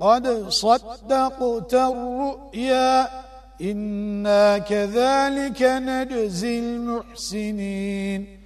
قد صدقت الرؤيا إنا كذلك نجزي المحسنين.